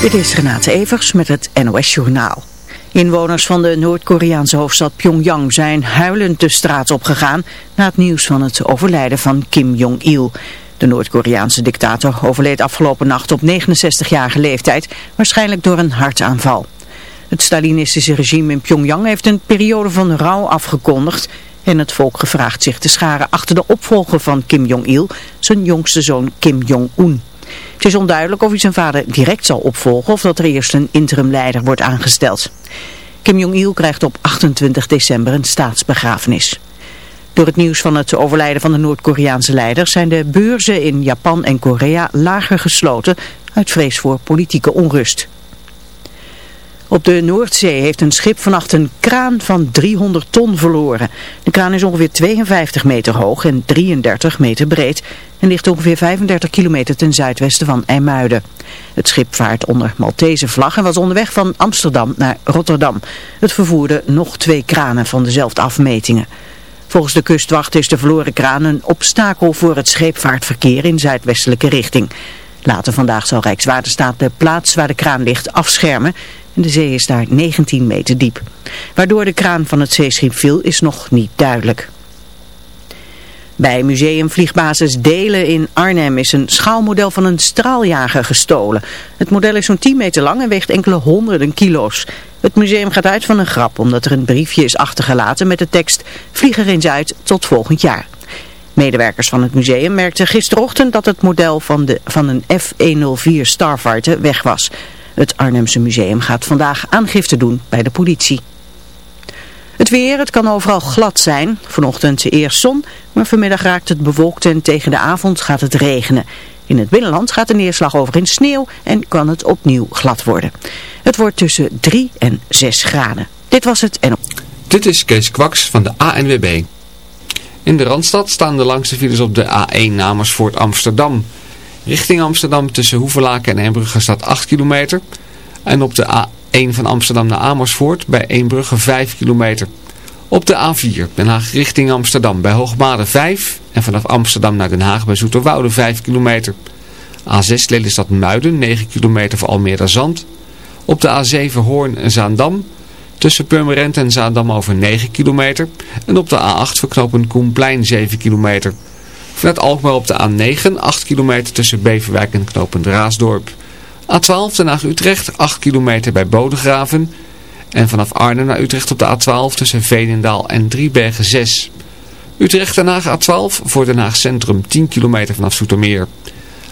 Dit is Renate Evers met het NOS Journaal. Inwoners van de Noord-Koreaanse hoofdstad Pyongyang zijn huilend de straat opgegaan na het nieuws van het overlijden van Kim Jong-il. De Noord-Koreaanse dictator overleed afgelopen nacht op 69-jarige leeftijd, waarschijnlijk door een hartaanval. Het Stalinistische regime in Pyongyang heeft een periode van rouw afgekondigd en het volk gevraagd zich te scharen achter de opvolger van Kim Jong-il, zijn jongste zoon Kim Jong-un. Het is onduidelijk of hij zijn vader direct zal opvolgen of dat er eerst een interimleider wordt aangesteld. Kim Jong-il krijgt op 28 december een staatsbegrafenis. Door het nieuws van het overlijden van de Noord-Koreaanse leider zijn de beurzen in Japan en Korea lager gesloten uit vrees voor politieke onrust. Op de Noordzee heeft een schip vannacht een kraan van 300 ton verloren. De kraan is ongeveer 52 meter hoog en 33 meter breed en ligt ongeveer 35 kilometer ten zuidwesten van IJmuiden. Het schip vaart onder Maltese vlag en was onderweg van Amsterdam naar Rotterdam. Het vervoerde nog twee kranen van dezelfde afmetingen. Volgens de kustwacht is de verloren kraan een obstakel voor het scheepvaartverkeer in zuidwestelijke richting. Later vandaag zal Rijkswaterstaat de plaats waar de kraan ligt afschermen en de zee is daar 19 meter diep. Waardoor de kraan van het zeeschip viel is nog niet duidelijk. Bij Museum Vliegbasis Delen in Arnhem is een schaalmodel van een straaljager gestolen. Het model is zo'n 10 meter lang en weegt enkele honderden kilo's. Het museum gaat uit van een grap omdat er een briefje is achtergelaten met de tekst Vlieg er eens uit tot volgend jaar. Medewerkers van het museum merkten gisterochtend dat het model van, de, van een F-104 Starfighter weg was. Het Arnhemse museum gaat vandaag aangifte doen bij de politie. Het weer, het kan overal glad zijn. Vanochtend eerst zon, maar vanmiddag raakt het bewolkt en tegen de avond gaat het regenen. In het binnenland gaat de neerslag over in sneeuw en kan het opnieuw glad worden. Het wordt tussen 3 en 6 graden. Dit was het en... Dit is Kees Kwaks van de ANWB. In de Randstad staan de langste files op de A1 Namersfoort Amsterdam. Richting Amsterdam tussen Hoevelaken en Eembrugge staat 8 kilometer. En op de A1 van Amsterdam naar Amersfoort bij Eembrugge 5 kilometer. Op de A4 Den Haag richting Amsterdam bij Hoogmade 5. En vanaf Amsterdam naar Den Haag bij Zoeterwoude 5 kilometer. A6 Lelystad Muiden 9 kilometer voor Almere Zand. Op de A7 Hoorn en Zaandam tussen Purmerend en Zaandam over 9 kilometer. En op de A8 verknopen Koenplein 7 kilometer. Vanuit Alkmaar op de A9, 8 kilometer tussen Beverwijk en knopend Raasdorp. A12 Den Haag-Utrecht, 8 kilometer bij Bodegraven. En vanaf Arnhem naar Utrecht op de A12 tussen Veenendaal en Driebergen 6. Utrecht-Den Haag A12 voor Den Haag Centrum 10 kilometer vanaf Soetermeer.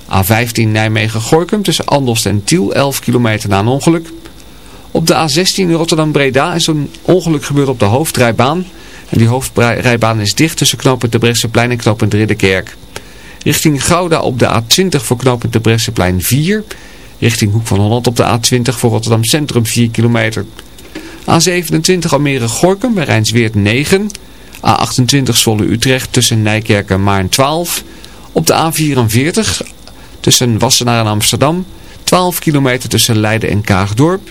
A15 Nijmegen-Gorkum tussen Andelst en Tiel 11 kilometer na een ongeluk. Op de A16 Rotterdam-Breda is een ongeluk gebeurd op de hoofdrijbaan... En die hoofdrijbaan is dicht tussen knooppunt de Bresseplein en knooppunt Ridderkerk. Richting Gouda op de A20 voor knooppunt de Bresseplein 4. Richting Hoek van Holland op de A20 voor Rotterdam Centrum 4 kilometer. A27 Almere-Gorkum bij Rijnsweert 9. A28 Zwolle-Utrecht tussen Nijkerk en Maarn 12. Op de A44 tussen Wassenaar en Amsterdam. 12 kilometer tussen Leiden en Kaagdorp.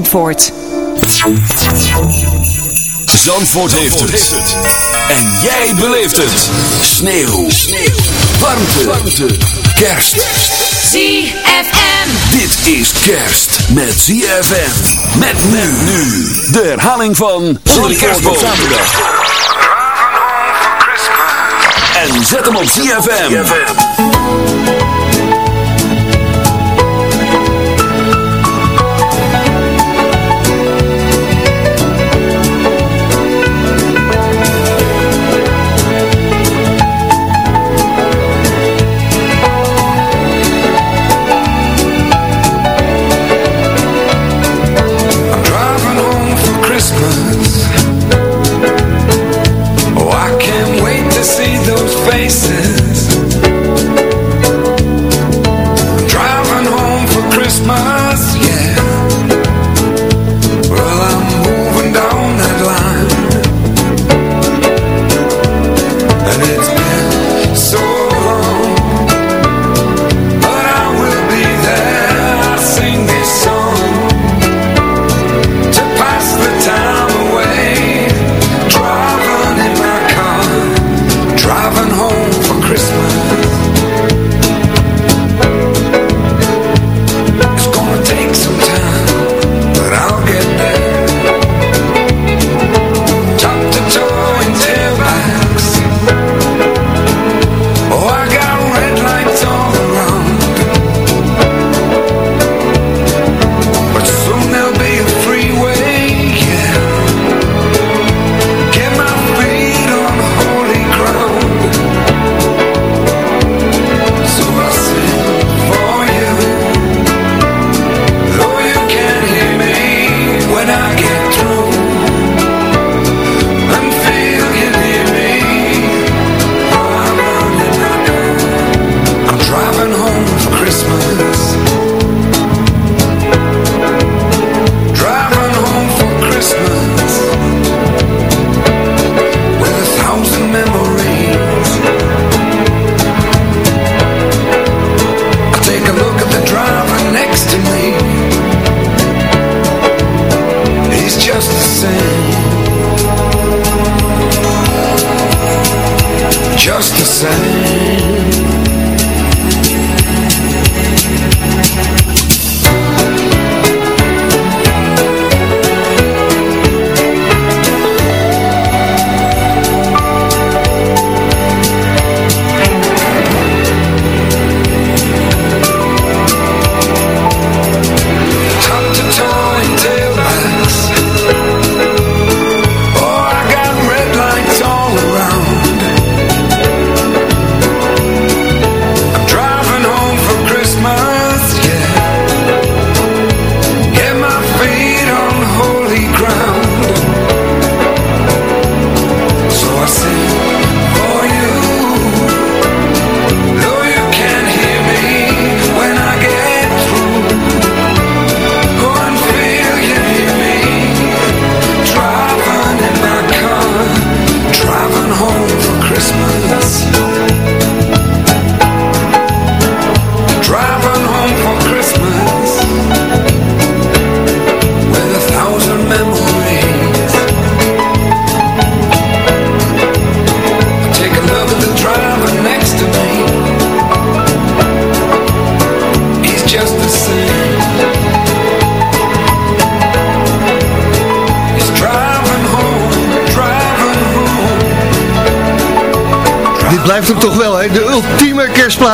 Zandvoort. Heeft, het. En jij beleeft het. Sneeuw. Sneeuw. Warmte. Warmte. Kerst. ZFM. Dit is kerst met ZFM. Met men nu. De herhaling van Zonder Kerstboom. Zaterdag. En zet hem op ZFM.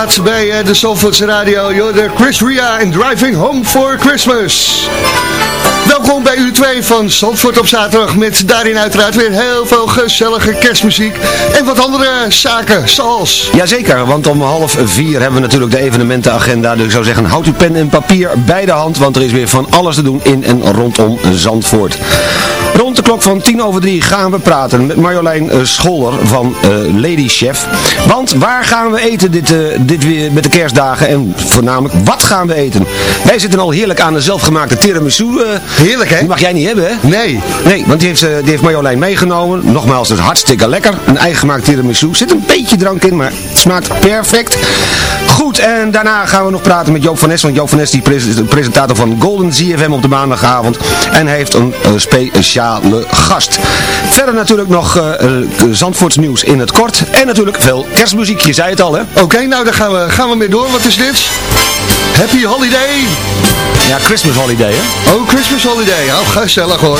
plaats bij eh, de Zandvoorts Radio. Jorden Chris Ria en Driving Home for Christmas. Welkom bij u 2 van Zandvoort op zaterdag met daarin uiteraard weer heel veel gezellige kerstmuziek en wat andere zaken zoals... Jazeker, want om half vier hebben we natuurlijk de evenementenagenda, dus ik zou zeggen houd uw pen en papier bij de hand, want er is weer van alles te doen in en rondom Zandvoort. De klok van tien over drie gaan we praten met Marjolein eh, Scholler van uh, Lady Chef. Want waar gaan we eten dit, uh, dit weer met de kerstdagen? En voornamelijk, wat gaan we eten? Wij zitten al heerlijk aan de zelfgemaakte tiramisu. Uh, heerlijk hè? Die mag jij niet hebben hè? Nee. Nee, want die heeft, die heeft Marjolein meegenomen. Nogmaals, het is hartstikke lekker. Een eigen gemaakt tiramisu. Zit een beetje drank in, maar het smaakt perfect. Goed, en daarna gaan we nog praten met Joop van Nes. Want Joop van Nes die is de presentator van Golden ZFM op de maandagavond. En heeft een gast. Verder natuurlijk nog uh, Zandvoorts nieuws in het kort. En natuurlijk veel kerstmuziek, je zei het al hè. Oké, okay, nou daar gaan we, gaan we mee door. Wat is dit? Happy Holiday! Ja, Christmas Holiday hè. Oh, Christmas Holiday. Oh, gezellig hoor.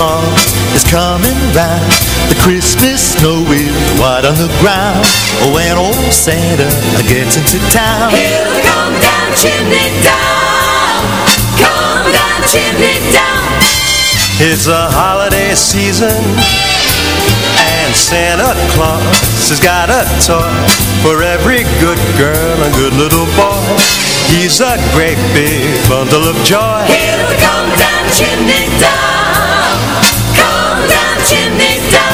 Santa is coming round. The Christmas snow is white on the ground. Oh, when old Santa gets into town. He'll come down chimney down. Come down chimney down. It's a holiday season And Santa Claus has got a toy For every good girl and good little boy. He's a great big bundle of joy. He'll come down chimney down Come down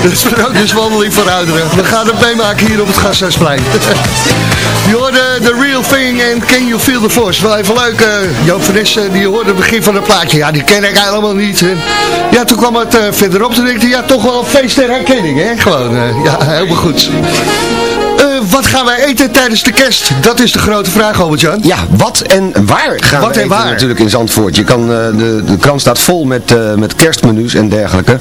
ouderen. De sprookjeswandeling voor ouderen. We gaan het meemaken hier op het Gasthuisplein. Je hoorde The Real Thing en Can You Feel The Force. Wel even leuk, uh, Joop van die hoorde het begin van het plaatje. Ja, die ken ik helemaal niet. Ja, toen kwam het uh, verderop. Toen dacht ik, ja, toch wel feest der herkenning, hè? Gewoon, uh, ja, helemaal goed. Wat gaan wij eten tijdens de kerst? Dat is de grote vraag, Albert-Jan. Ja, wat en waar gaan wat we en eten waar? natuurlijk in Zandvoort. Je kan, uh, de, de krant staat vol met, uh, met kerstmenu's en dergelijke.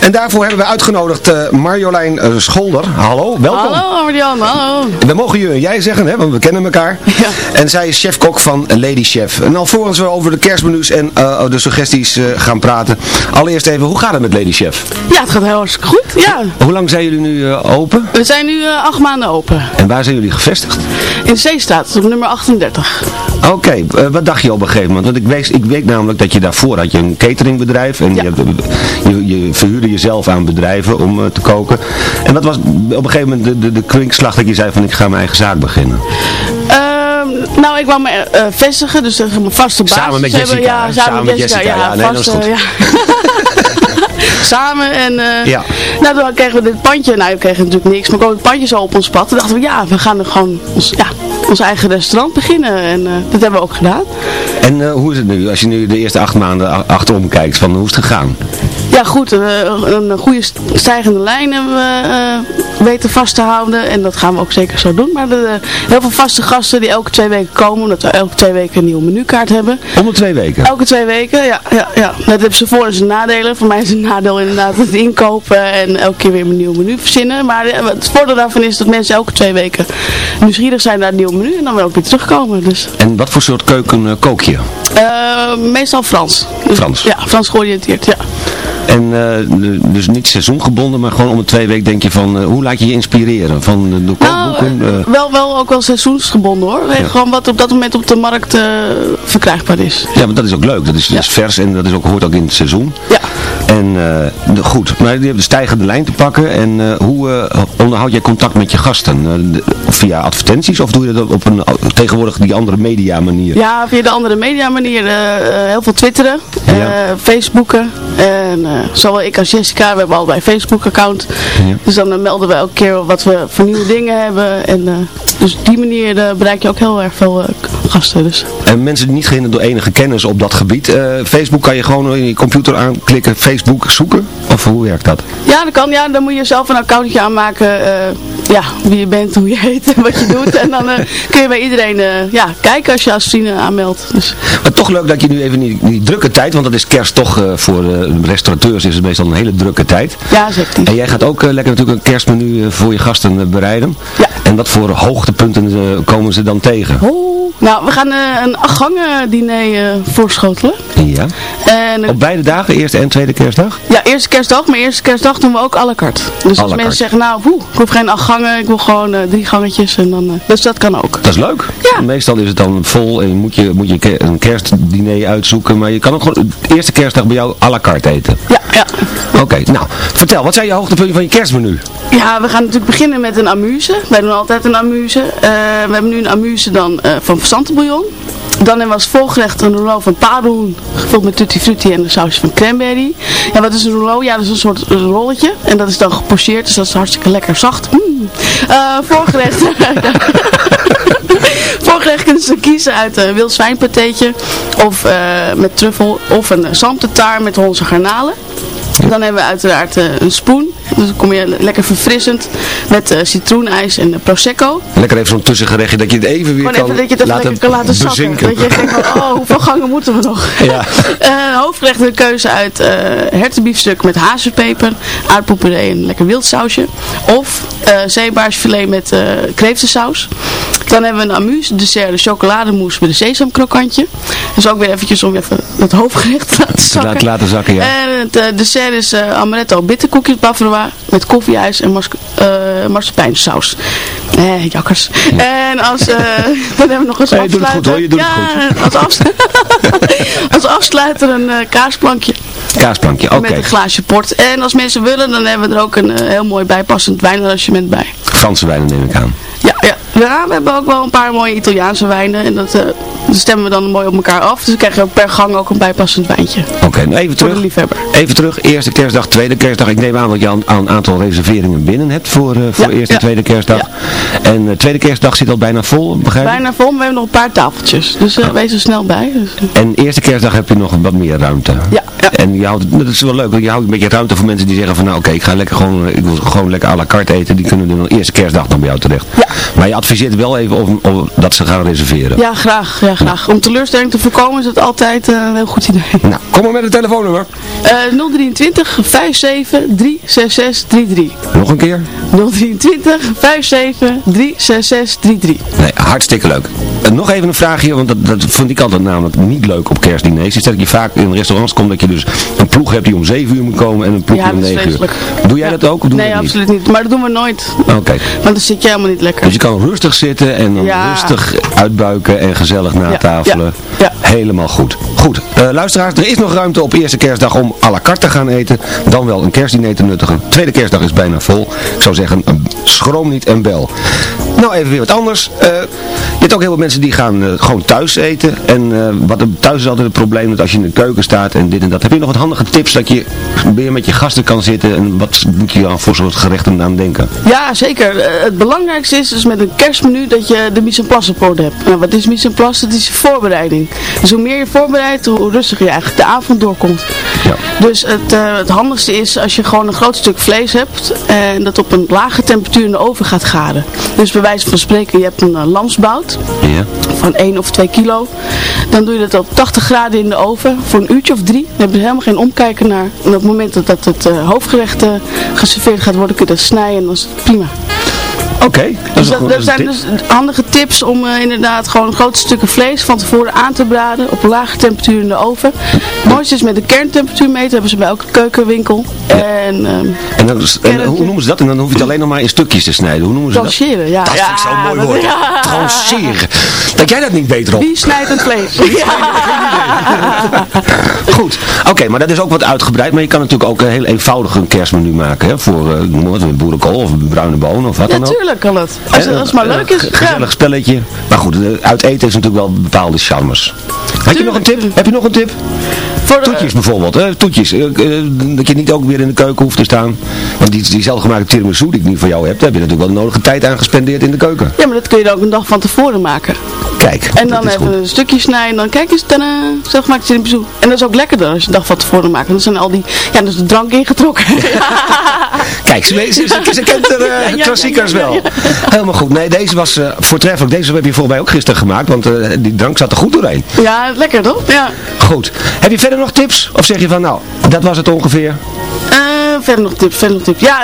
En daarvoor hebben we uitgenodigd uh, Marjolein Scholder. Hallo, welkom. Hallo Albert-Jan, hallo. We mogen je en jij zeggen, hè, want we kennen elkaar. Ja. En zij is chef-kok van Lady Chef. En alvorens we over de kerstmenu's en de suggesties gaan praten. Allereerst even, hoe gaat het met Lady Chef? Ja, het gaat heel hartstikke goed, ja. Hoe lang zijn jullie nu open? We zijn nu acht maanden open. En waar zijn jullie gevestigd? In Zeestraat, op nummer 38. Oké, eh, wat dacht je op een gegeven moment? Want ik weet, ik weet namelijk dat je daarvoor had je een cateringbedrijf en je, je, je verhuurde jezelf aan bedrijven om eh, te koken. En wat was op een gegeven moment de, de, de kwinkslag dat je zei van ik ga mijn eigen zaak beginnen? Ehm, nou, ik wou me eh, vestigen, dus mijn vaste baas. Samen met hebben- Jessica, Ja, samen, met Jessica. Ja, nee, dat is goed. ja. samen en eh, Ja. nou, toen kregen we dit pandje. Nou, we kregen natuurlijk niks, maar kwam het pandje zo op ons pad. Toen dachten we, ja, we gaan er gewoon ons, ja, ons eigen restaurant beginnen. En eh, dat hebben we ook gedaan. En eh, hoe is het nu, als je nu de eerste acht maanden achterom kijkt, van hoe is het gegaan? Ja, goed. een goede st- stijgende lijn hebben we weten vast te houden. En dat gaan we ook zeker zo doen. Maar eh, heel veel vaste gasten die elke twee weken komen. Omdat we elke twee weken een nieuwe menukaart hebben. Om de twee weken? Elke twee weken, ja. ja, ja. Dat hebben ze voor en zijn nadelen. Voor mij is het nadeel inderdaad het inkopen en elke keer weer een nieuw menu verzinnen. Maar eh, het voordeel daarvan is dat mensen elke twee weken nieuwsgierig zijn naar het nieuwe menu. En dan weer ook weer terugkomen. Dus, En wat voor soort keuken eh, kook je? eh, meestal Frans. Dus- Frans? Ja, Frans georiënteerd, ja. En de- dus niet seizoengebonden, maar gewoon om de twee weken denk je van, hoe laat je je inspireren? Van eh, de kookboeken? Nou, eh, wel, wel ook wel seizoensgebonden hoor. Ja. Gewoon wat op dat moment op de markt eh, verkrijgbaar is. ja, maar dat is ook leuk. Dat is, dat is vers en dat is ook, hoort ook in het seizoen. Ja. En eh, de- goed, maar je hebt de stijgende lijn te pakken. En eh, hoe eh, onderhoud jij contact met je gasten? Via advertenties of doe je dat op een tegenwoordig die andere media manier? Ja, via de andere media manier. heel veel twitteren, eh, facebooken. En zowel ik als Jessica, we hebben allebei een Facebook account. Ja. Dus dan melden we elke keer wat we voor nieuwe dingen hebben. En dus op die manier bereik je ook heel erg veel gasten. Dus. En mensen die niet gehinderd door enige kennis op dat gebied. eh, Facebook kan je gewoon in je computer aanklikken, Facebook zoeken? Of hoe werkt dat? Ja, dat kan. Ja, dan moet je zelf een accountje aanmaken. eh, ja, wie je bent, hoe je heet en wat je doet. En dan eh, kun je bij iedereen ja, kijken als je als vrienden aanmeldt. Dus. Maar toch leuk dat je nu even die, die drukke tijd, want dat is kerst toch voor restaurateurs is het meestal een hele drukke tijd. Ja, zeker. En jij gaat ook lekker natuurlijk een kerstmenu voor je gasten bereiden. Ja. En wat voor hoogtepunten komen ze dan tegen? Nou, we gaan eh, een acht gangen diner eh, voorschotelen. Ja. En, eh, Op beide dagen, eerste en tweede kerstdag? Ja, eerste kerstdag, maar eerste kerstdag doen we ook à la carte. Dus als mensen zeggen, nou, woe, ik hoef geen acht gangen, ik wil gewoon drie gangetjes. En dan, dus dat kan ook. Dat is leuk. Ja. Meestal is het dan vol en moet je, moet je een kerstdiner uitzoeken. Maar je kan ook gewoon de eerste kerstdag bij jou à la carte eten. Ja, ja. Oké, nou, vertel, wat zijn je hoogtepunten van je kerstmenu? Ja, we gaan natuurlijk beginnen met een amuse. Wij doen altijd een amuse. We hebben nu een amuse dan van verstantenbouillon. Dan hebben we als volgerecht een rouleau van paardenhoen, gevuld met tutti frutti en een sausje van cranberry. Ja, wat is een rouleau? Ja, dat is een soort rolletje. En dat is dan gepocheerd, dus dat is hartstikke lekker zacht. Mm. Eh, voorgerecht. Voorgerecht kunnen ze kiezen uit een wild zwijnpatéetje of eh, met truffel of een zalmtetaar met Hollandse garnalen. Dan hebben we uiteraard eh, een spoen. Dus dan kom je lekker verfrissend met eh, citroenijs en eh, prosecco. Lekker even zo'n tussengerechtje dat je het even weer Gewoon kan even dat je het even laten kan laten zakken. Dat je denkt van, oh, hoeveel gangen moeten we nog? Ja. Hoofdgerecht een keuze uit eh hertenbiefstuk met hazenpeper, aardappelpuree en lekker wild sausje. Of eh zeebaarsfilet met eh kreeftensaus. Dan hebben we een amuse dessert, de chocolademousse met een sesamkrokantje. Dus ook weer eventjes om even het hoofdgerecht te laten zakken. laten- laten zakken, ja. En het eh, dessert is eh, amaretto bitterkoekjes bavarois met koffieijs en mas eh marsepeinsaus. Eh, jakkers. En als, dan hebben we nog eens het afsluiter. goed, hoor, je doet het ja, Als, afsluiter, als afsluiter een kaasplankje. Kaasplankje, oké. Met een glaasje port. En als mensen willen, dan hebben we er ook een heel mooi bijpassend wijnarrangement bij. Franse wijnen neem ik aan. Ja, ja. we hebben ook wel een paar mooie Italiaanse wijnen. En dat, eh, stemmen we dan mooi op elkaar af. Dus dan krijg je per gang ook een bijpassend wijntje. Oké, nou even terug. Even terug, eerste kerstdag, tweede kerstdag. Ik neem aan dat je al een aantal reserveringen binnen hebt voor, eh, voor Ja, eerste en ja. tweede kerstdag. En eh, tweede kerstdag zit al bijna vol, begrijp ik? Bijna vol, maar we hebben nog een paar tafeltjes. Dus wees er snel bij. Dus. En eerste kerstdag heb je nog wat meer ruimte. Ja, ja. En je houdt, dat is wel leuk, want je houdt een beetje ruimte voor mensen die zeggen van nou oké, ik ga lekker gewoon, ik wil gewoon lekker à la carte eten. Die kunnen dan eerste kerstdag dan bij jou terecht. Ja. Maar je adviseert wel even of, of dat ze gaan reserveren. Ja, graag. Ja, graag. Om teleurstelling te voorkomen is het altijd eh, een heel goed idee. Nou, kom maar met het telefoonnummer. Eh 023 57 366 33. Nog een keer. 023 57 366 33. Nee, hartstikke leuk. Eh, nog even een vraagje, want dat, dat vond ik altijd namelijk niet leuk op kerstdiners. Is dat je vaak in restaurants komt dat je dus een ploeg hebt die om 7 uur moet komen en een ploeg Ja, die om dat is 9 uur. Doe jij dat ook? Of doe je nee, dat absoluut niet. Maar dat doen we nooit. Oké. Want dan zit je helemaal niet lekker. Dus kan rustig zitten en dan Ja. rustig uitbuiken en gezellig natafelen. ja, Helemaal goed. Goed, eh, luisteraars, er is nog ruimte op eerste kerstdag om à la carte te gaan eten. Dan wel een kerstdiner te nuttigen. Tweede kerstdag is bijna vol. Ik zou zeggen, schroom niet en bel. Nou, even weer wat anders. Eh, je hebt ook heel veel mensen die gaan eh, gewoon thuis eten. En eh, wat er, thuis is altijd het probleem dat als je in de keuken staat en dit en dat. Heb je nog wat handige tips dat je weer met je gasten kan zitten en wat moet je dan voor soort gerechten aan denken? Ja, zeker. Eh, het belangrijkste is dus met een kerstmenu dat je de mise en place op hebt. Nou, wat is mise en place? Dat is je voorbereiding. Dus hoe meer je voorbereidt, hoe rustiger je eigenlijk de avond doorkomt. Dus het, het handigste is als je gewoon een groot stuk vlees hebt en dat op een lage temperatuur in de oven gaat garen. Dus bij wijze van spreken, je hebt een eh, Ja. van 1 of 2 kilo. Dan doe je dat op 80 graden in de oven voor een uurtje of drie. Dan heb je helemaal geen omkijken naar. En op het moment dat, dat het eh, hoofdgerecht eh, geserveerd gaat worden, kun je dat snijden en dan is het prima. Oké, dat Dus dat, dat zijn tip. dus handige tips om eh, inderdaad gewoon grote stukken vlees van tevoren aan te braden op lage temperatuur in de oven. Het mooiste is met een kerntemperatuurmeter, hebben ze bij elke keukenwinkel. En ehm En, dan, en hoe noemen ze dat? En dan hoef je het alleen nog maar in stukjes te snijden. Hoe noemen ze dat? trancheren, ja. Dat ja, vind ik zo'n mooi dat- woord. ja. Trancheren. Dat jij dat niet beter op. Wie snijdt het vlees? Goed. Oké, maar dat is ook wat uitgebreid. Maar je kan natuurlijk ook een heel eenvoudig een kerstmenu maken. Hè, voor, een boerenkool of bruine bonen of wat dan ook. Natuurlijk kan het. Als, het maar een leuk is. Gezellig spelletje. Maar goed, eh, uit eten is natuurlijk wel bepaalde charmes. Heb je nog een tip? Heb je nog een tip? Toetjes bijvoorbeeld, hè? toetjes. Eh, eh, dat je niet ook weer in de keuken hoeft te staan. Want die, die zelfgemaakte tiramisu die ik nu van jou heb, daar heb je natuurlijk wel de nodige tijd aan gespendeerd in de keuken. Ja, maar dat kun je dan ook een dag van tevoren maken. Kijk, En dan even goed. een stukje snijden en dan kijk eens, dan zelf maakt je een bezoek. En dat is ook lekkerder als je een dag van tevoren maakt. Want dan zijn al die, ja, dan is de drank ingetrokken. Kijk, ze, ze, ze, ze kent de eh, klassiekers wel. Helemaal goed. Nee, deze was eh, voortreffelijk. Deze heb je volgens mij ook gisteren gemaakt, want eh, die drank zat er goed doorheen. ja, lekker toch? Ja. Goed. Heb je verder nog tips? Of zeg je van, nou, dat was het ongeveer? Eh, verder nog tips, verder nog tips. Ja,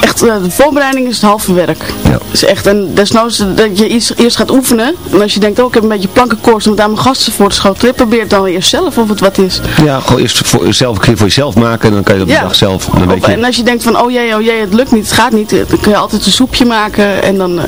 echt, eh, de voorbereiding is het halve werk. Ja. Is echt, en desnoods dat je iets, eerst gaat oefenen. En als je denkt, oh ik heb een beetje plankenkoorts om daar mijn gasten voor te schoten. Probeer het dan eerst zelf of het wat is. Ja, gewoon eerst voor jezelf, een keer voor jezelf maken en dan kan je op de dag zelf. Dan Of- weet je, en als je denkt van, oh jee, oh jee, het lukt niet, het gaat niet. Dan kun je altijd een soepje maken en dan eh,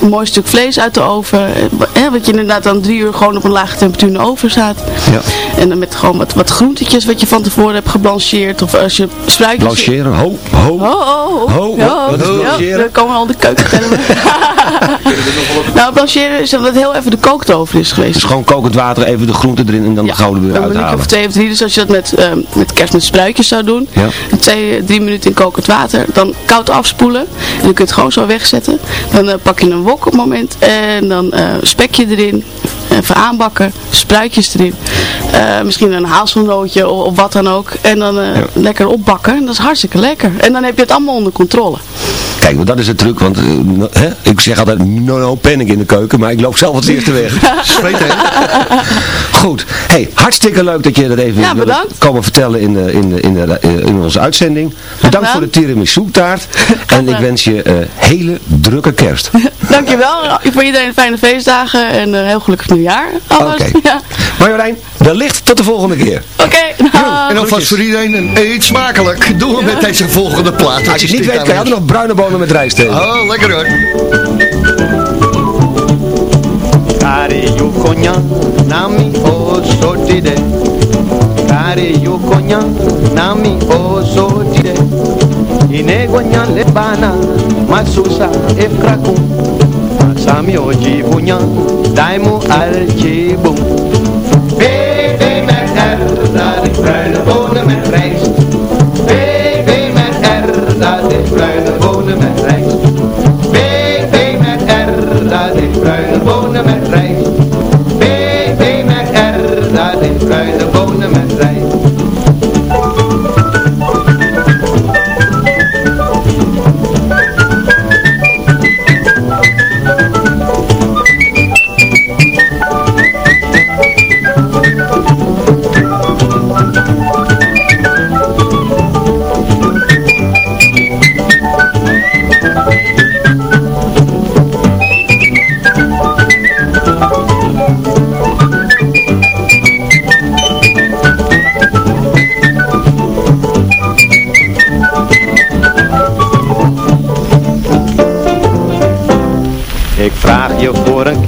een mooi stuk vlees uit de oven. Eh, wat je inderdaad dan drie uur gewoon op een lage temperatuur in de oven staat. ja. En dan met gewoon wat, wat groentetjes wat je van tevoren hebt geblancheerd. Of als je spruitjes... Blancheren, ho, ho. Oh. Ho, Ja, wat is blancheren? dan komen al de keukentermen. nou, blancheren is dat het heel even de kooktover is geweest. Dus gewoon kokend water, even de groenten erin en dan de gouden weer uithalen. of twee of drie. Dus als je dat met, ehm, met kerst met spruitjes zou doen. Ja. Twee, drie minuten in kokend water. Dan koud afspoelen. En dan kun je het gewoon zo wegzetten. Dan eh, pak je een wok op het moment. En dan eh, spekje erin. Even aanbakken. Spruitjes erin. Eh, misschien een hazelnootje of, of wat dan ook. En dan eh, lekker opbakken. En dat is hartstikke lekker. En dan heb je het allemaal onder controle. Kijk, want dat is de truc, want eh, hè, ik zeg altijd no, no panic in de keuken, maar ik loop zelf als eerste weg. Zweet, hè? Goed. Hey, hartstikke leuk dat je dat even Ja, wilde bedankt. komen vertellen in, de, in, de, in, de, in onze uitzending. Bedankt voor de tiramisu taart en ik wens je eh, hele drukke kerst. Dankjewel. Voor iedereen fijne feestdagen. En een heel gelukkig nieuwjaar. Alles. Oké. Ja. Marjolein, wellicht tot de volgende keer. Oké. dag. En alvast voor iedereen een eet smakelijk. Doen we met deze volgende plaat. Als je het niet weet, kan je nog bruine bonen met rijst eten. Oh, lekker hoor. Kare yukonya nami osotide Kare yukonya nami osotide Inegonya lebana masusa efrakum Masami ojivunya daimu aljibum Baby met R, dat is bruine bonen met rijst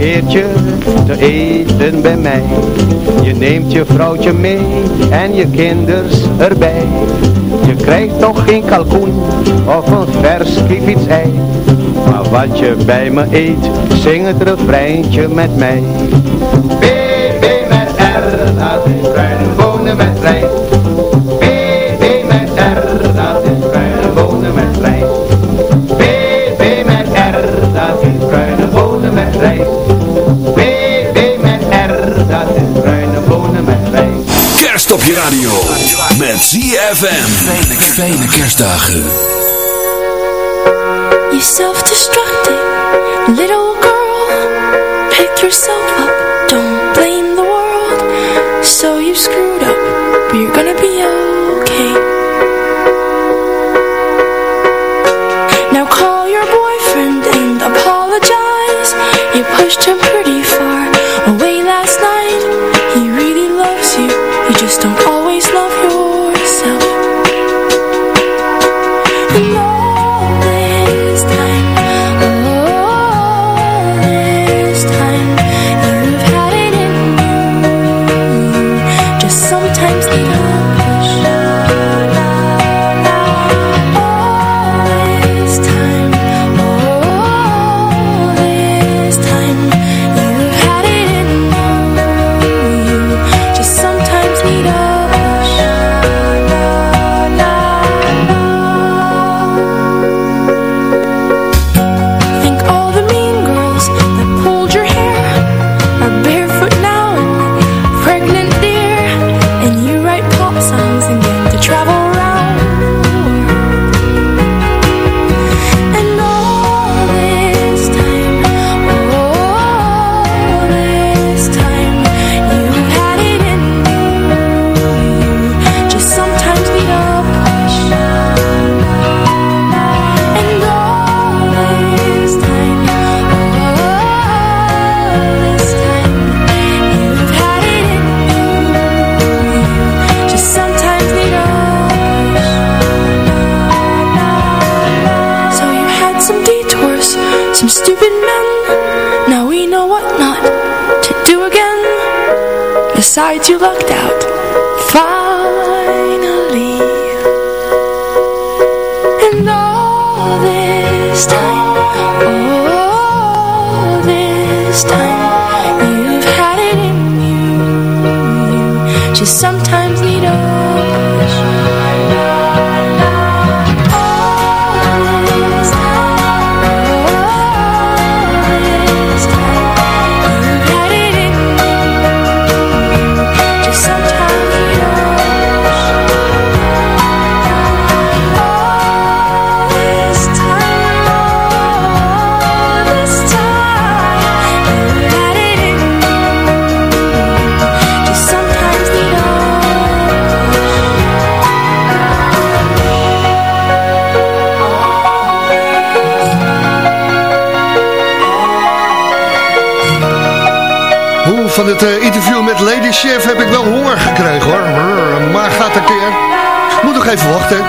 keertje te eten bij mij. Je neemt je vrouwtje mee en je kinders erbij. Je krijgt toch geen kalkoen of een vers ei. Maar wat je bij me eet, zing het refreintje met mij. B, B met R, is radio. Met ZFM. Fijne, fijne kerstdagen. You self-destructing little girl Pick yourself up, don't blame the world So you screwed up, but you're gonna be okay Now call your boyfriend and apologize You pushed him pretty Besides, you lucked out.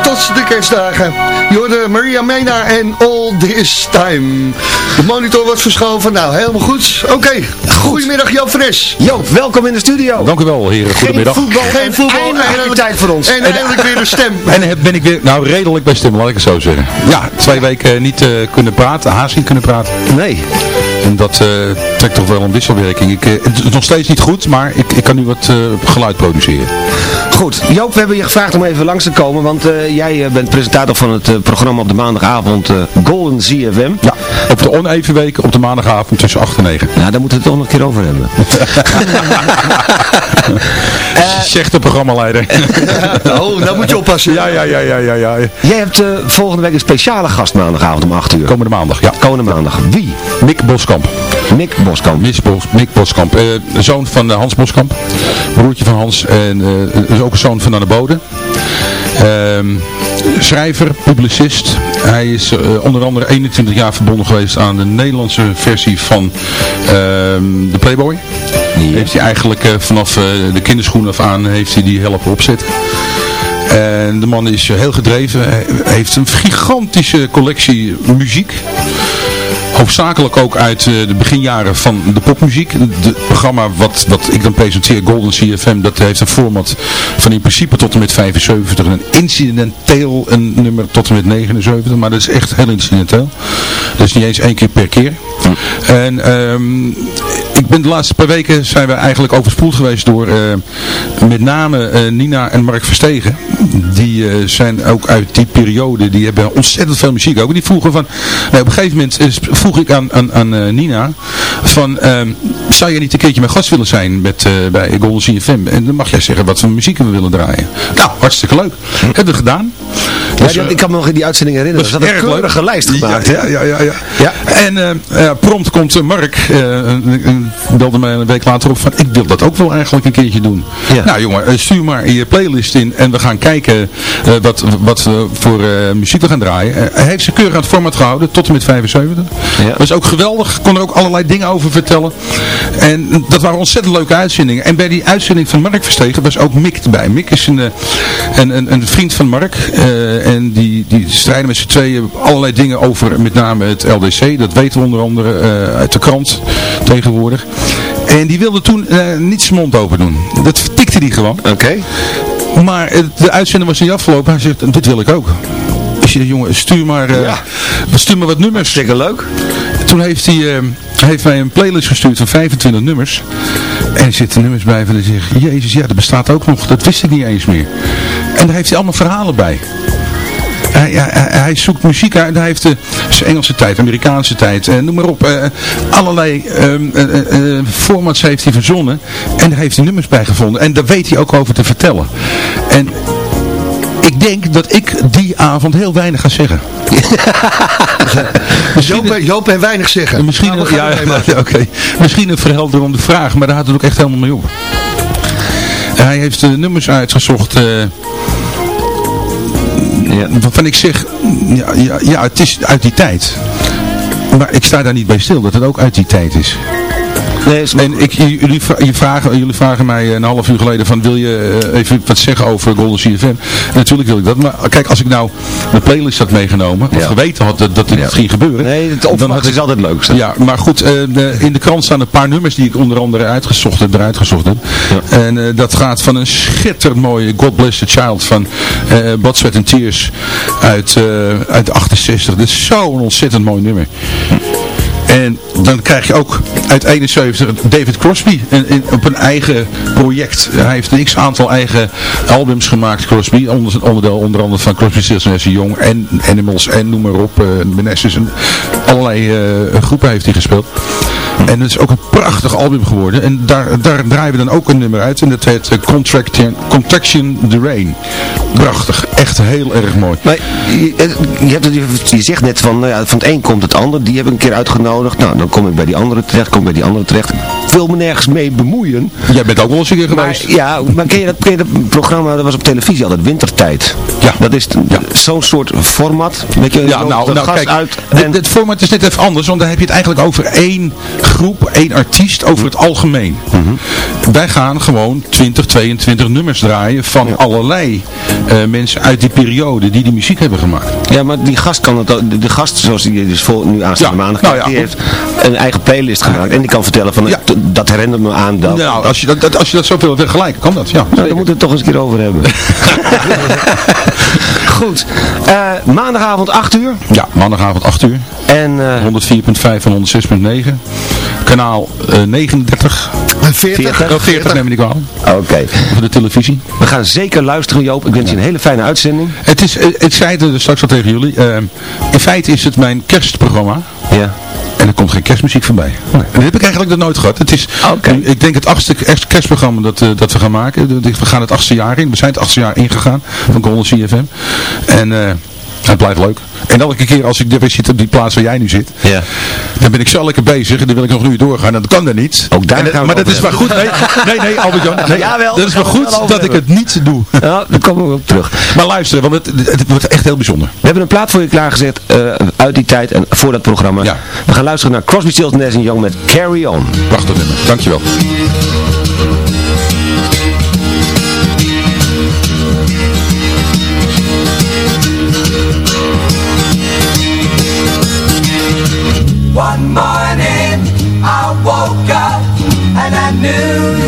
Tot de kerstdagen. Je hoorde Maria Mena en All This Time. De monitor wordt verschoven. Nou, helemaal goed. Oké. Goedemiddag Joop Fres. Joop, welkom in de studio. Dank u wel, heren. Goedemiddag. Geen voetbal, geen voetbal. Eindelijk tijd voor ons. En eindelijk weer een stem. En heb- ben ik weer, nou redelijk bij stem, laat ik het zo zeggen. Ja, twee weken niet eh, kunnen praten, haast niet kunnen praten. Nee. En dat eh, trekt toch wel een wisselwerking. Ik, eh, het is nog steeds niet goed, maar ik, ik kan nu wat eh, geluid produceren. Goed, Joop, we hebben je gevraagd om even langs te komen, want eh, jij eh, bent presentator van het eh, programma op de maandagavond eh, Golden ZFM. Ja, op de oneven weken op de maandagavond tussen 8 en 9. Ja, daar moeten we het toch nog een keer over hebben. Zegt de programmaleider. oh, nou moet je oppassen. Ja, ja, ja, ja, ja. ja. Jij hebt eh, volgende week een speciale gast maandagavond om 8 uur. Komende maandag, ja. Komende maandag. Wie? Mick Boskamp. Mick Boskamp. Bos, Mick Boskamp. eh, zoon van eh, Hans Boskamp. Broertje van Hans. En eh, is ook een zoon van Anne Bode. Ehm, schrijver, publicist. Hij is onder andere 21 jaar verbonden geweest aan de Nederlandse versie van ehm, de Playboy. Heeft hij eigenlijk vanaf de kinderschoenen af aan heeft hij die helpen opzetten. En de man is heel gedreven. Hij heeft een gigantische collectie muziek. Hoofdzakelijk ook uit eh, de beginjaren van de popmuziek. Het programma wat, wat ik dan presenteer, Golden CFM, dat heeft een format van in principe tot en met 75. En een incidenteel een nummer tot en met 79. Maar dat is echt heel incidenteel. Dat is niet eens één keer per keer. En ehm, ik ben de laatste paar weken zijn we eigenlijk overspoeld geweest door eh, met name eh, Nina en Mark Verstegen. Die eh, zijn ook uit die periode, die hebben ontzettend veel muziek ook. Die vroegen van, nou, op een gegeven moment vroeg ik aan, aan, aan Nina van, ehm, zou je niet een keertje mijn gast willen zijn met, bij Golden CFM? En dan mag jij zeggen wat voor muziek we willen draaien. Nou, hartstikke leuk. Hebben we gedaan. Ja, die- ik kan me nog in die uitzending herinneren. Dat Dat is een erg leuk. keurige lijst gemaakt. Ja, ja, ja, ja. Ja. En prompt komt Mark, eh, belde mij een week later op van, ik wil dat ook wel eigenlijk een keertje doen. Nou jongen, eh, stuur maar je playlist in en we gaan kijken eh, wat, wat we voor eh, muziek we gaan draaien. Hij heeft zijn keurig aan het format gehouden, tot en met 75. Was ook geweldig, kon er ook allerlei dingen over vertellen. En dat waren ontzettend leuke uitzendingen. En bij die uitzending van Mark Verstegen was ook Mick erbij. Mick is een, een, een, een vriend van Mark. en die, die strijden met z'n tweeën allerlei dingen over met name het LDC. Dat weten we onder andere uit de krant tegenwoordig. En die wilde toen eh, niet zijn mond open doen. Dat vertikte hij gewoon. Oké. Maar eh, de uitzending was niet afgelopen. Hij zegt, dit wil ik ook. Dus je jongen, stuur maar, eh, stuur maar wat nummers. Zeker leuk. Toen heeft hij, heeft mij een playlist gestuurd van 25 nummers. En er zitten nummers bij van hij zegt, jezus, ja, dat bestaat ook nog. Dat wist ik niet eens meer. En daar heeft hij allemaal verhalen bij. Hij, hij, hij- hij zoekt muziek uit. Hij heeft de zijn Engelse tijd, Amerikaanse tijd, eh, noem maar op. eh, allerlei ehm, eh, eh, eh, formats heeft hij verzonnen. En daar heeft hij nummers bij gevonden. En daar weet hij ook over te vertellen. En ik denk dat ik die avond heel weinig ga zeggen. Joop, Joop en weinig zeggen. Misschien, Nou, we ja, oké. Misschien een verhelderende vraag, maar daar had het ook echt helemaal mee op. Hij heeft de nummers uitgezocht. Eh, Waarvan ik zeg, ja, ja, ja, het is uit die tijd. Maar ik sta daar niet bij stil, dat het ook uit die tijd is. En ik, jullie, vragen, jullie vragen mij een half uur geleden van wil je eh, even wat zeggen over Golden CFM? Natuurlijk wil ik dat, maar kijk als ik nou de playlist had meegenomen, of geweten had dat, dat dit ging gebeuren. Nee, het dan opwachten had ik- is altijd leuk. Ja, maar goed, eh, in de krant staan een paar nummers die ik onder andere uitgezocht heb, eruit gezocht heb. En eh, dat gaat van een schitterend mooie God Bless the Child van eh Blood, Sweat and Tears uit, eh, uit 68. Dat is zo'n ontzettend mooi nummer. En dan krijg je ook uit 71 David Crosby in- op een eigen project. Hij heeft een x-aantal eigen albums gemaakt, Crosby. Onder, onderdeel onder andere van Crosby, Stills Nash Young en Animals en noem maar op. Uh, en allerlei eh, groepen heeft hij gespeeld. En het is ook een prachtig album geworden. En daar, daar draaien we dan ook een nummer uit. En dat heet eh, Contraction, Contraction the Rain. Prachtig. Echt heel erg mooi. Maar je, je, hebt het, je- zegt net van, nou ja, van het een komt het ander. Die heb ik een keer uitgenodigd. Nou, dan kom ik bij die andere terecht, kom ik bij die andere terecht. Ik wil me nergens mee bemoeien. Jij bent ook wel eens een keer geweest. Maar, ja, maar ken je, dat, ken je dat programma, dat was op televisie altijd, Wintertijd. Ja. Dat is zo'n soort format. Weet je, Ja, nou, nou kijk, uit. dit format is net even anders, want dan heb je het eigenlijk over één groep, één artiest, over het algemeen. Wij gaan gewoon 20, 22 nummers draaien van allerlei eh, mensen uit die periode die die muziek hebben gemaakt. Ja, maar die gast kan het ook, de, gast zoals die dus vol, nu aanstaande Ja, maandag, nou ja, die heeft een eigen playlist gemaakt. En die kan vertellen van, "T- dat herinnert me aan dat. Nou, als je dat, dat- als je dat zoveel wil vergelijken, kan dat, ja. Nou, daar moeten we het toch eens een keer over hebben. Goed. Eh, maandagavond 8 uur. Ja, maandagavond 8 uur. En, 104.5 en 106.9. Kanaal eh, 39. 40. Oh, 40 neem ik kwalijk. Oké. Voor de televisie. We gaan zeker luisteren Joop. Ik wens je een hele fijne uitzending. Het is, eh, ik zei het straks al tegen jullie. eh, in feite is het mijn kerstprogramma. Ja. Er komt geen kerstmuziek voorbij. En dat heb ik eigenlijk nog nooit gehad. Het is, ik denk het achtste kerst- kerstprogramma dat, eh, dat we gaan maken. We gaan het achtste jaar in. We zijn het achtste jaar ingegaan van Golden CFM. En eh, het blijft leuk. En elke keer als ik er weer zit op die plaats waar jij nu zit. Ja. Dan ben ik zo lekker bezig en dan wil ik nog een uur doorgaan. En dat kan er niet. Ook daar En dat- gaan we maar dat is maar goed. Nee, nee, nee Albert Jan. Nee, Jawel, dat is maar wel goed dat ik het niet doe. Ja, daar komen we op terug. Maar luister, want het, het wordt echt heel bijzonder. We hebben een plaat voor je klaargezet eh, uit die tijd en voor dat programma. Ja. We gaan luisteren naar Crosby, Stills, Nash Young met Carry On. Prachtig nummer. Dankjewel. One morning I woke up and I knew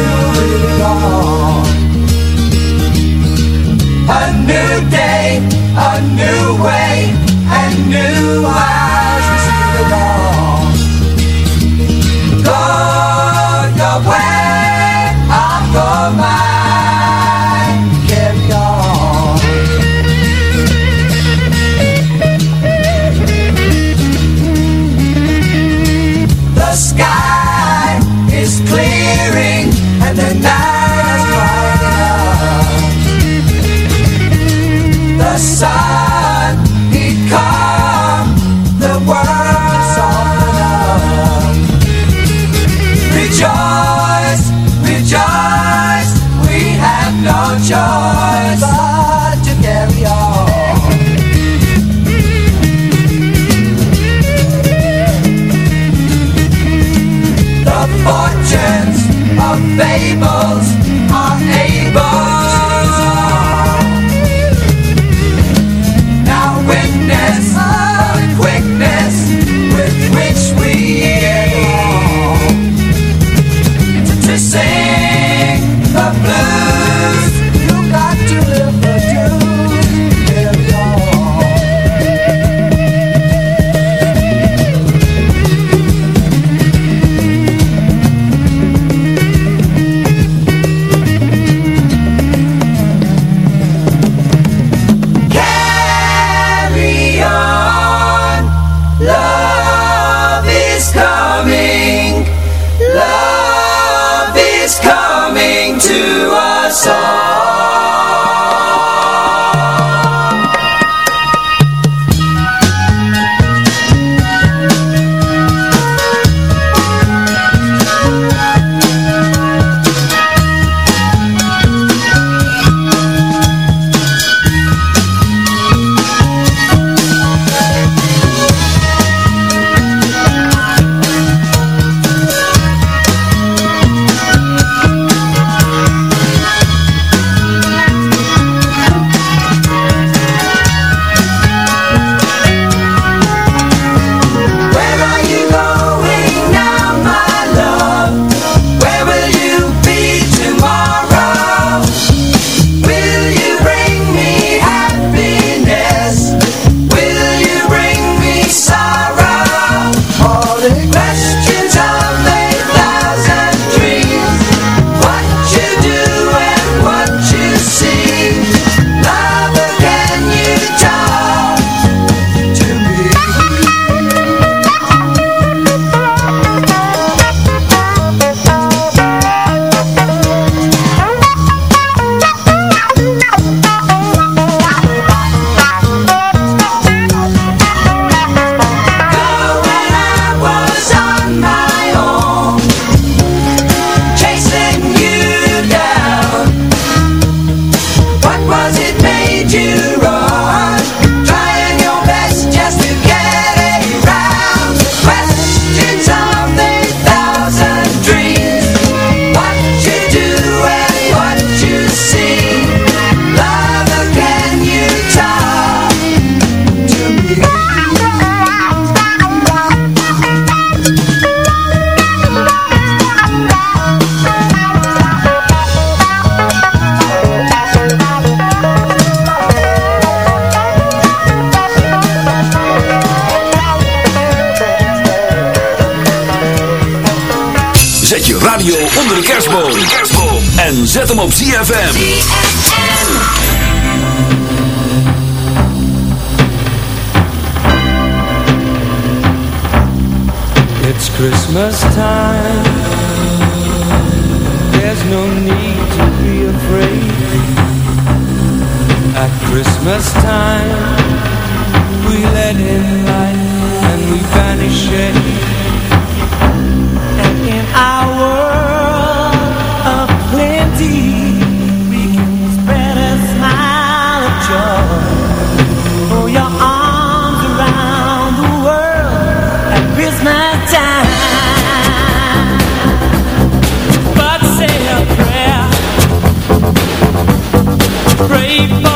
What kerstboom. En zet hem op ZFM. It's Christmas time. There's no need to be afraid. At Christmas time, we let in light and we banish shade. World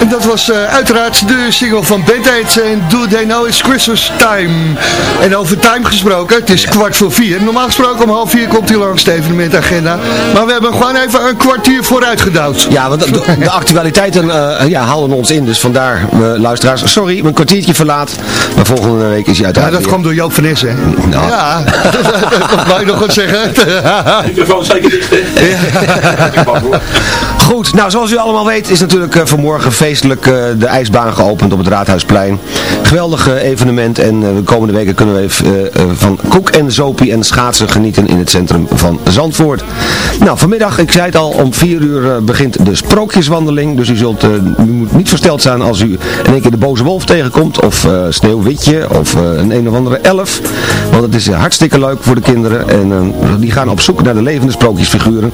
En dat was eh, uiteraard de single van Band Aids en Do They Know It's Christmas Time. En over time gesproken, het is kwart voor vier. Normaal gesproken om half vier komt hij langs de evenementagenda. Maar we hebben gewoon even een kwartier vooruit gedouwd. Ja, want de, de actualiteiten eh, ja, houden ons in. Dus vandaar, eh, luisteraars, sorry, mijn kwartiertje verlaat. Maar volgende week is hij Ja, uiteraard dat weer. kwam door Joop van Essen. hè? Nou. Ja, dat wou je nog wat zeggen. Microfoon zeker dicht, hè? Goed, nou zoals u allemaal weet is natuurlijk eh, vanmorgen eh, de ijsbaan geopend op het Raadhuisplein. Geweldig eh, evenement en eh, de komende weken kunnen we even, van koek en zopie en schaatsen genieten in het centrum van Zandvoort. Nou, vanmiddag, ik zei het al, om 4 uur begint de sprookjeswandeling. Dus u, zult, u moet niet versteld zijn als u in één keer de boze wolf tegenkomt of Sneeuwwitje of een een of andere elf. Want het is hartstikke leuk voor de kinderen en die gaan op zoek naar de levende sprookjesfiguren.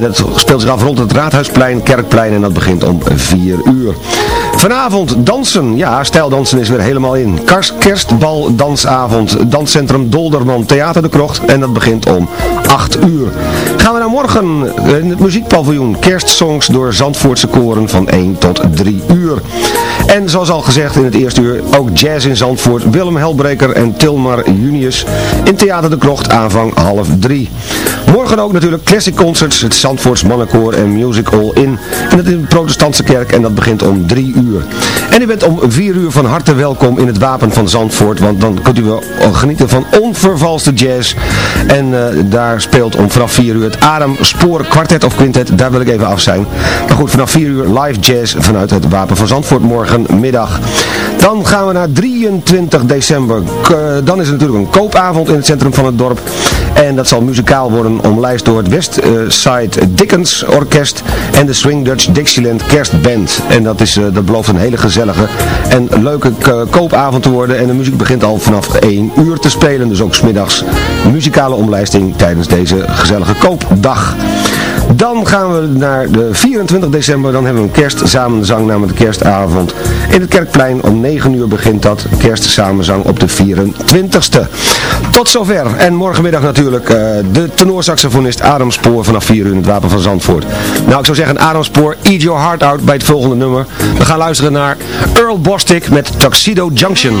Dat speelt zich af rond het Raadhuisplein, Kerkplein en dat begint om 4 uur. Vanavond dansen, ja, stijldansen is weer helemaal in. Kerstbal, dansavond, danscentrum Dolderman, Theater de Krocht en dat begint om 8 uur. Gaan we naar morgen in het muziekpaviljoen. Kerstsongs door Zandvoortse koren van 1 tot 3 uur. En zoals al gezegd in het eerste uur, ook jazz in Zandvoort. Willem Helbreker en Tilmar Junius in Theater de Krocht aanvang half 3. Morgen ook natuurlijk Classic Concerts, het Zandvoorts Mannenkoor en Music All In. In het in de protestantse kerk en dat begint om 3 uur. En u bent om 4 uur van harte welkom in het Wapen van Zandvoort, want dan kunt u wel genieten van onvervalste jazz. En eh, daar speelt om vanaf 4 uur het Adam Spoor Quartet of Quintet, daar wil ik even af zijn. Maar goed, vanaf 4 uur live jazz vanuit het Wapen van Zandvoort morgenmiddag. Dan gaan we naar 23 december. K- dan is er natuurlijk een koopavond in het centrum van het dorp. En dat zal muzikaal worden omlijst door het Westside Dickens Orkest en de Swing Dutch Dixieland Kerstband. En dat, is, eh, dat belooft een hele gezellige en leuke koopavond te worden. En de muziek begint al vanaf 1 uur te spelen. Dus ook smiddags muzikale omlijsting tijdens deze gezellige koopdag. Dan gaan we naar de 24 december. Dan hebben we een kerstsamenzang namelijk de kerstavond. In het Kerkplein om 9 uur begint dat. Kerstsamenzang op de 24ste. Tot zover. En morgenmiddag natuurlijk eh, de tenorsaxofonist Adam Spoor vanaf 4 uur in het Wapen van Zandvoort. Nou, ik zou zeggen Adam Spoor, Eat Your Heart Out bij het volgende nummer. We gaan luisteren naar Earl Bostic met Tuxedo Junction.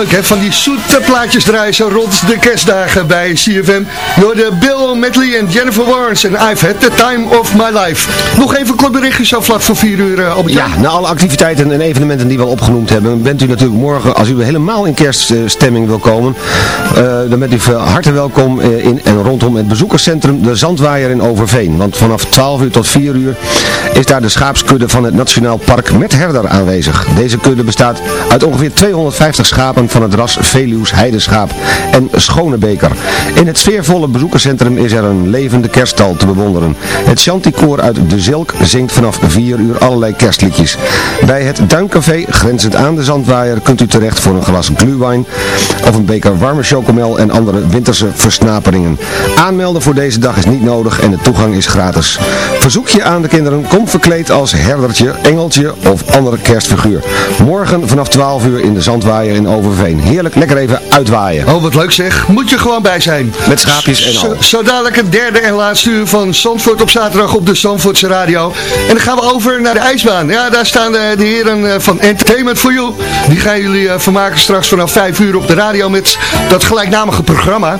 Leuk hè, van die zoete plaatjes draaien rond de kerstdagen bij CFM. Door de Bill Medley en Jennifer Warnes en I've had the time of my life. Nog even kort berichtje zo vlak voor 4 uur, uh, Albert Ja, na alle activiteiten en evenementen die we al opgenoemd hebben, bent u natuurlijk morgen, als u helemaal in kerststemming wil komen, uh, dan bent u van harte welkom uh, in en rondom het bezoekerscentrum De Zandwaaier in Overveen. Want vanaf 12 uur tot 4 uur is daar de schaapskudde van het Nationaal Park met herder aanwezig. Deze kudde bestaat uit ongeveer 250 schapen van het ras Veluws Heideschaap en Schonebeker. In het sfeervolle bezoekerscentrum is er een levende kerststal te bewonderen. Het Chanticoor uit De Zilk zingt vanaf 4 uur allerlei kerstliedjes. Bij het Duincafé, grenzend aan de Zandwaaier, kunt u terecht voor een glas glühwein of een beker warme chocomel en andere winterse versnaperingen. Aanmelden voor deze dag is niet nodig en de toegang is gratis. Verzoek je aan de kinderen, kom verkleed als herdertje, engeltje of andere kerstfiguur. Morgen vanaf 12 uur in de Zandwaaier in Overveen. Heerlijk, lekker even uitwaaien. Oh, wat leuk zeg. Moet je gewoon bij zijn. Met schaapjes en al. Zo, zo dadelijk het derde en laatste uur van Zandvoort op zaterdag op de Zandvoortse Radio. En dan gaan we over naar de ijsbaan. Ja, daar staan de, de heren eh, van Entertainment for You. Die gaan jullie uh, vermaken straks vanaf 5 uur op de radio met dat gelijknamige programma.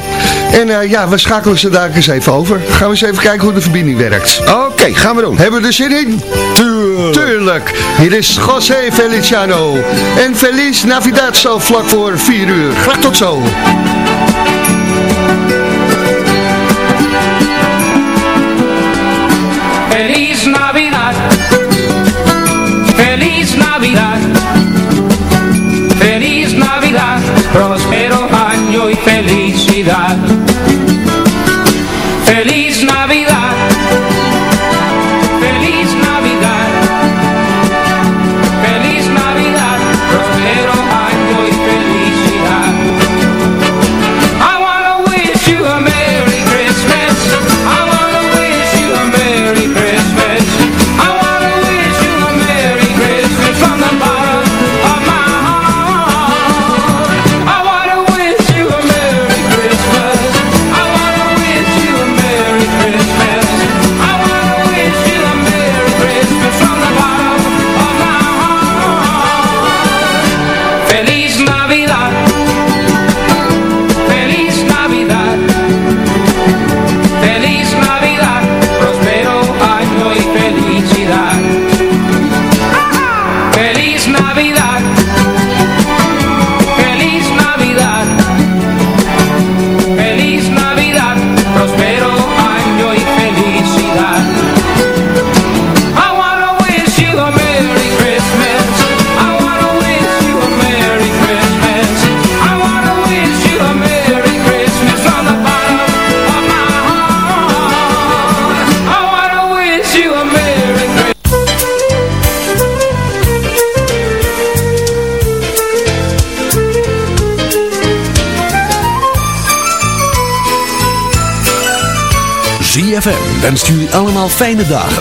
En uh, ja, we schakelen ze daar eens even over. Gaan we eens even kijken hoe de verbinding werkt. Oké, okay, gaan we doen. Hebben we er zin in? Tuurlijk. Tuurlijk. Hier is José Feliciano. En Feliz Navidad zo vlak voor 4 uur. Graag tot zo. Feliz Navidad, Feliz Navidad, Feliz Navidad, próspero año y felicidad. Wenst jullie allemaal fijne dagen.